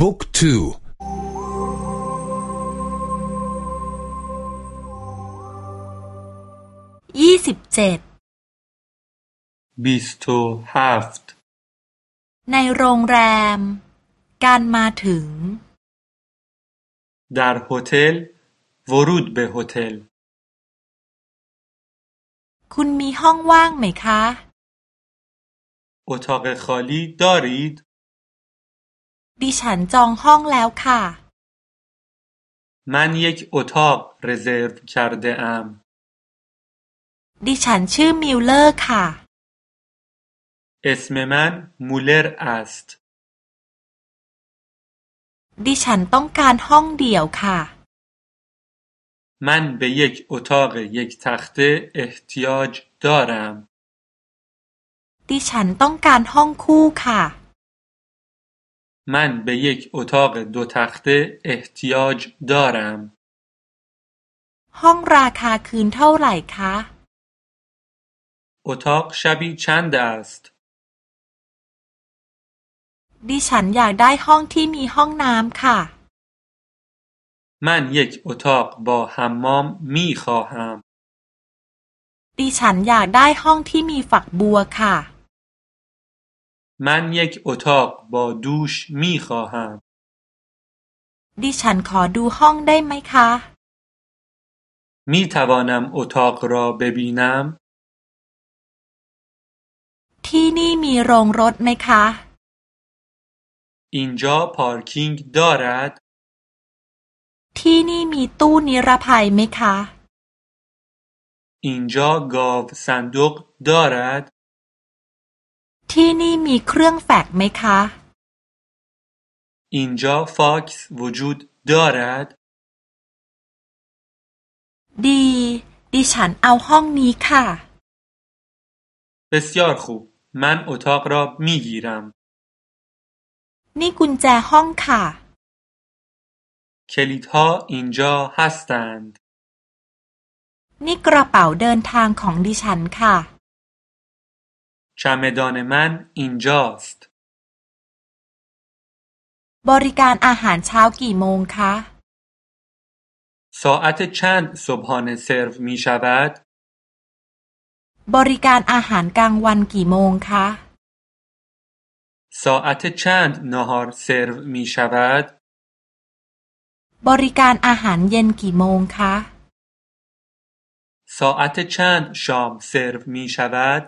บุ๊กทูยี่สิบเจ็ดบิสโตฮาฟต์ในโรงแรม การมาถึง در هتل ورود به هتل คุณมีห้องว่างไหมคะ اتاق خالی دارید ดิฉันจองห้องแล้วค่ะ من یک اتاق رزرو کرده ام ดิฉันชื่อมิลเลอร์ค่ะ اسم من مولر است ดิฉันต้องการห้องเดี่ยวค่ะ من به یک اتاق یک تخته احتیاج دارم ดิฉันต้องการห้องคู่ค่ะ من به یک اتاق دو تخته احتیاج دارم ห้องราคาคืนเท่าไหร่คะ اتاق شبی چند است ดิฉันอยากได้ห้องที่มีห้องน้ำค่ะ من یک اتاق با حمام می خواهم ดิฉันอยากได้ห้องที่มีฝักบัวค่ะ من یک اتاق با دوش می خواهم ดิฉันขอดูห้องได้ไหมคะ می توانم اتاق را ببینم ที่นี่มีโรงรถไหมคะ اینجا پارکینگ دارد ที่นี่มีตู้นิรภัยไหมคะ اینجا گاو صندوق دارد ที่นี่มีเครื่องแฟกซ์ไหมคะ اینجا فاکس وجود دارد ดี ดิฉันเอาห้องนี้ค่ะ بسیار خوب من اتاق را می گیرم นี่กุญแจห้องค่ะ کلیدها اینجا هستند นี่กระเป๋าเดินทางของดิฉันค่ะ چمدان من اینجاست บริการอาหารเช้ากี่โมงคะ ساعت چند صبحانه سرو می شود؟ บริการอาหารกลางวันกี่โมงคะ ساعت چند نهار سرو می شود؟ บริการอาหารเย็นกี่โมงคะ ساعت چند شام سرو می شود؟